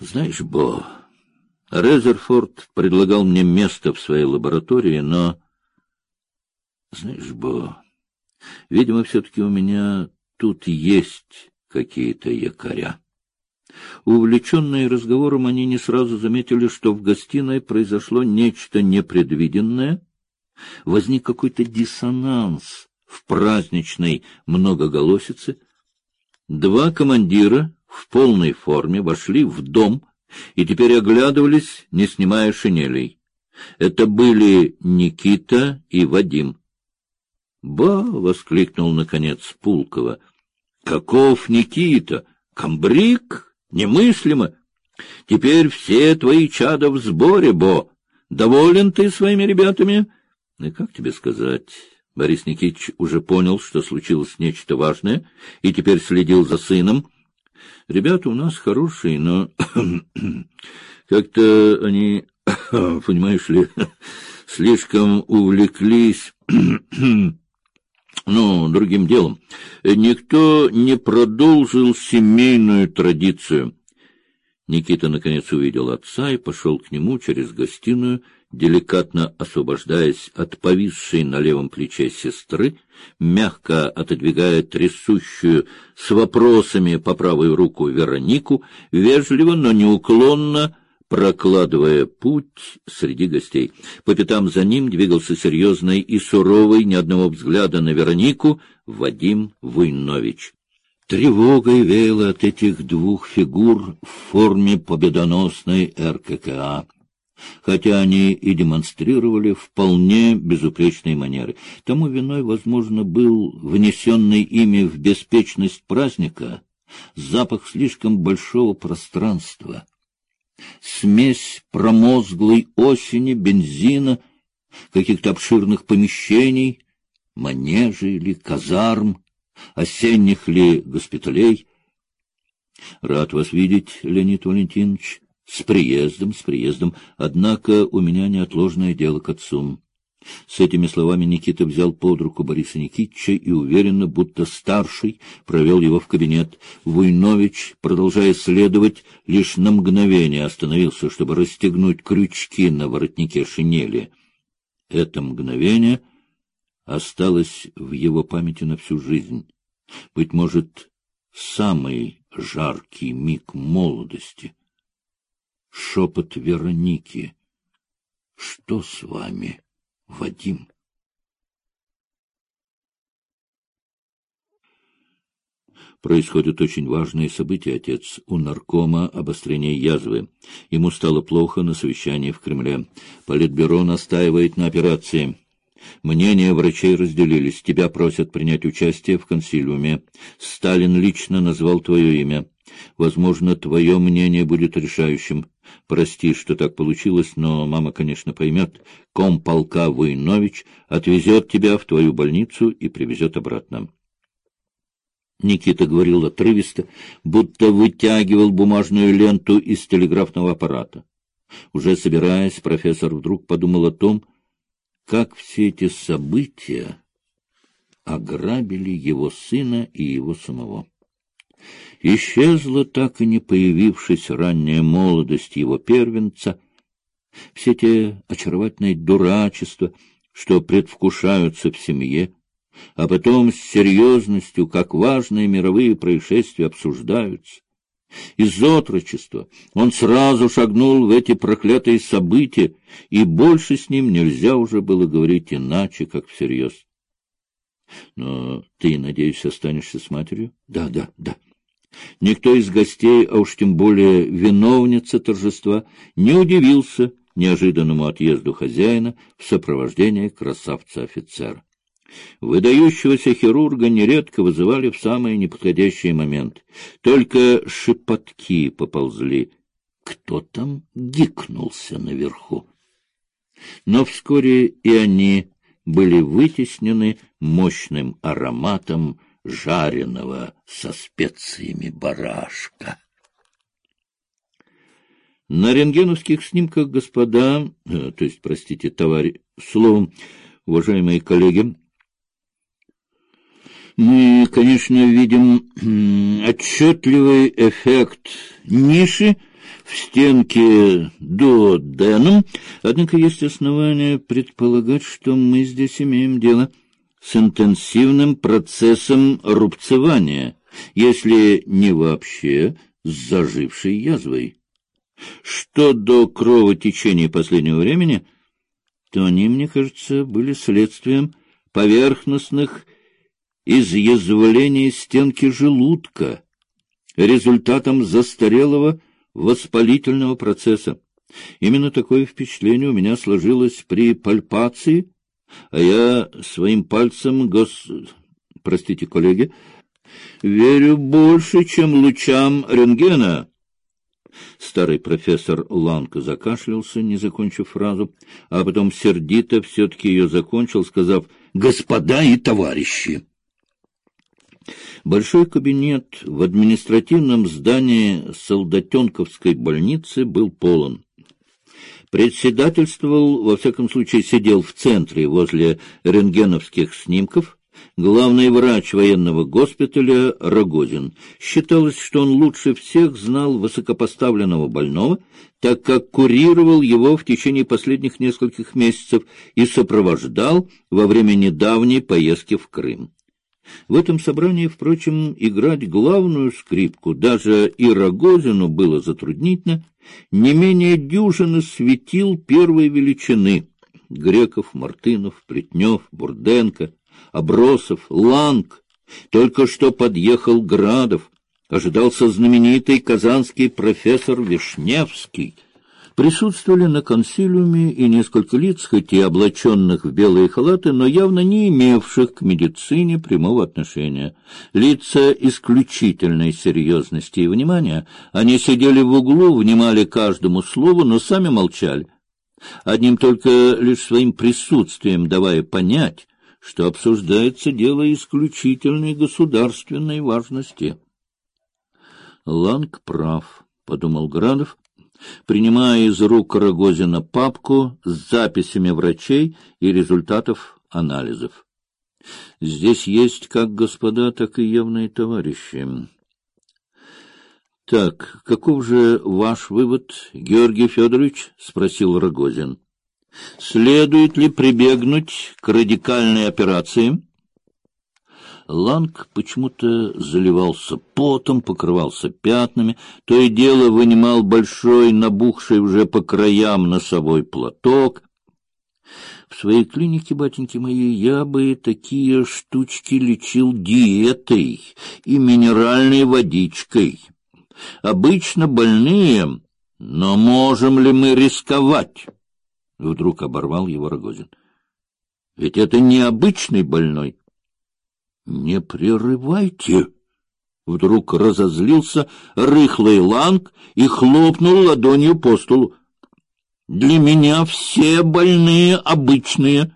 Знаешь, Бо, Резерфорд предлагал мне место в своей лаборатории, но... Знаешь, Бо, видимо, все-таки у меня тут есть какие-то якоря. Увлеченные разговором, они не сразу заметили, что в гостиной произошло нечто непредвиденное. Возник какой-то диссонанс в праздничной многоголосице. Два командира в полной форме вошли в дом и теперь оглядывались, не снимая шинелей. Это были Никита и Вадим. «Ба!» — воскликнул, наконец, Пулкова. «Каков Никита? Камбрик? Немыслимо! Теперь все твои чада в сборе, Бо! Доволен ты своими ребятами?» «И как тебе сказать?» Борис Никитич уже понял, что случилось нечто важное, и теперь следил за сыном. Ребята у нас хорошие, но как-то они, понимаешь ли, слишком увлеклись, ну, другим делом. Никто не продолжил семейную традицию. Никита наконец увидел отца и пошел к нему через гостиную, деликатно освобождаясь от повисшей на левом плече сестры, мягко отодвигая трясущую с вопросами по правую руку Веронику, вежливо, но неуклонно прокладывая путь среди гостей. По пятам за ним двигался серьезный и суровый, ни одного взгляда на Веронику, Вадим Войнович. Тревогой веяло от этих двух фигур в форме победоносной РККА. Хотя они и демонстрировали вполне безупречные манеры. Тому виной, возможно, был внесенный ими в беспечность праздника запах слишком большого пространства, смесь промозглой осени, бензина, каких-то обширных помещений, манежей или казарм, осенних ли госпиталей. Рад вас видеть, Леонид Валентинович. С приездом, с приездом. Однако у меня неотложное дело к отцу. С этими словами Никита взял под руку Бориса Никитича и уверенно, будто старший, провел его в кабинет. Войнович, продолжая следовать, лишь на мгновение остановился, чтобы расстегнуть крючки на воротнике шинели. Это мгновение осталось в его памяти на всю жизнь. Быть может, самый жаркий миг молодости шепот Вероники. — Что с вами, Вадим? Происходят очень важные события, отец. У наркома обострение язвы. Ему стало плохо на совещании в Кремле. Политбюро настаивает на операции. Мнения врачей разделились. Тебя просят принять участие в консилиуме. Сталин лично назвал твое имя. Возможно, твое мнение будет решающим. Прости, что так получилось, но мама, конечно, поймет. Комполка Войнович отвезет тебя в твою больницу и привезет обратно. Никита говорил отрывисто, будто вытягивал бумажную ленту из телеграфного аппарата. Уже собираясь, профессор вдруг подумал о том, как все эти события ограбили его сына и его самого. Исчезла так и не появившись ранняя молодость его первенца, все те очаровательные дурачества, что предвкушаются в семье, а потом с серьезностью, как важные мировые происшествия, обсуждаются. Из отрочества он сразу шагнул в эти проклятые события, и больше с ним нельзя уже было говорить иначе, как всерьез. Но ты, надеюсь, останешься с матерью? Да, да, да. Никто из гостей, а уж тем более виновница торжества, не удивился неожиданному отъезду хозяина в сопровождении красавца-офицера. Выдающегося хирурга нередко вызывали в самые неподходящие моменты. Только шепотки поползли. Кто там гикнулся наверху? Но вскоре и они были вытеснены мощным ароматом жареного со специями барашка. На рентгеновских снимках господа, э, то есть, простите, товарищ, словом, уважаемые коллеги, мы, конечно, видим отчетливый эффект ниши в стенке дуоденом, однако есть основания предполагать, что мы здесь имеем дело с интенсивным процессом рубцевания, если не вообще с зажившей язвой. Что до кровотечения последнего времени, то они, мне кажется, были следствием поверхностных изъязвлений стенки желудка, результатом застарелого воспалительного процесса. Именно такое впечатление у меня сложилось при пальпации, а я своим пальцем, гос... простите, коллеги, верю больше, чем лучам рентгена. Старый профессор Ланка закашлялся, не закончив фразу, а потом сердито все-таки ее закончил, сказав «Господа и товарищи!» Большой кабинет в административном здании Солдатенковской больницы был полон. Председательствовал, во всяком случае, сидел в центре возле рентгеновских снимков, главный врач военного госпиталя Рогозин. Считалось, что он лучше всех знал высокопоставленного больного, так как курировал его в течение последних нескольких месяцев и сопровождал во время недавней поездки в Крым. В этом собрании, впрочем, играть главную скрипку даже и Рогозину было затруднительно, не менее дюжины светил первой величины — Греков, Мартынов, Плетнев, Бурденко, Обросов, Ланг. Только что подъехал Градов, ожидался знаменитый казанский профессор Вишневский — Присутствовали на консилиуме и несколько лиц, хоть и облаченных в белые халаты, но явно не имевших к медицине прямого отношения. Лица исключительной серьезности и внимания. Они сидели в углу, внимали каждому слову, но сами молчали. Одним только лишь своим присутствием давая понять, что обсуждается дело исключительной государственной важности. Ланг прав, — подумал Градов, принимая из рук Рогозина папку с записями врачей и результатов анализов. Здесь есть как господа, так и явные товарищи. Так, каков же ваш вывод, Георгий Федорович? спросил Рогозин. Следует ли прибегнуть к радикальной операции? Ланг почему-то заливался потом, покрывался пятнами, то и дело вынимал большой, набухший уже по краям носовой платок. В своей клинике, батеньки мои, я бы такие штучки лечил диетой и минеральной водичкой. Обычно больные, но можем ли мы рисковать? Вдруг оборвал его Рогозин. Ведь это не обычный больной. Не прерывайте! Вдруг разозлился рыхлый ланг и хлопнул ладонью по столу. Для меня все больные обычные.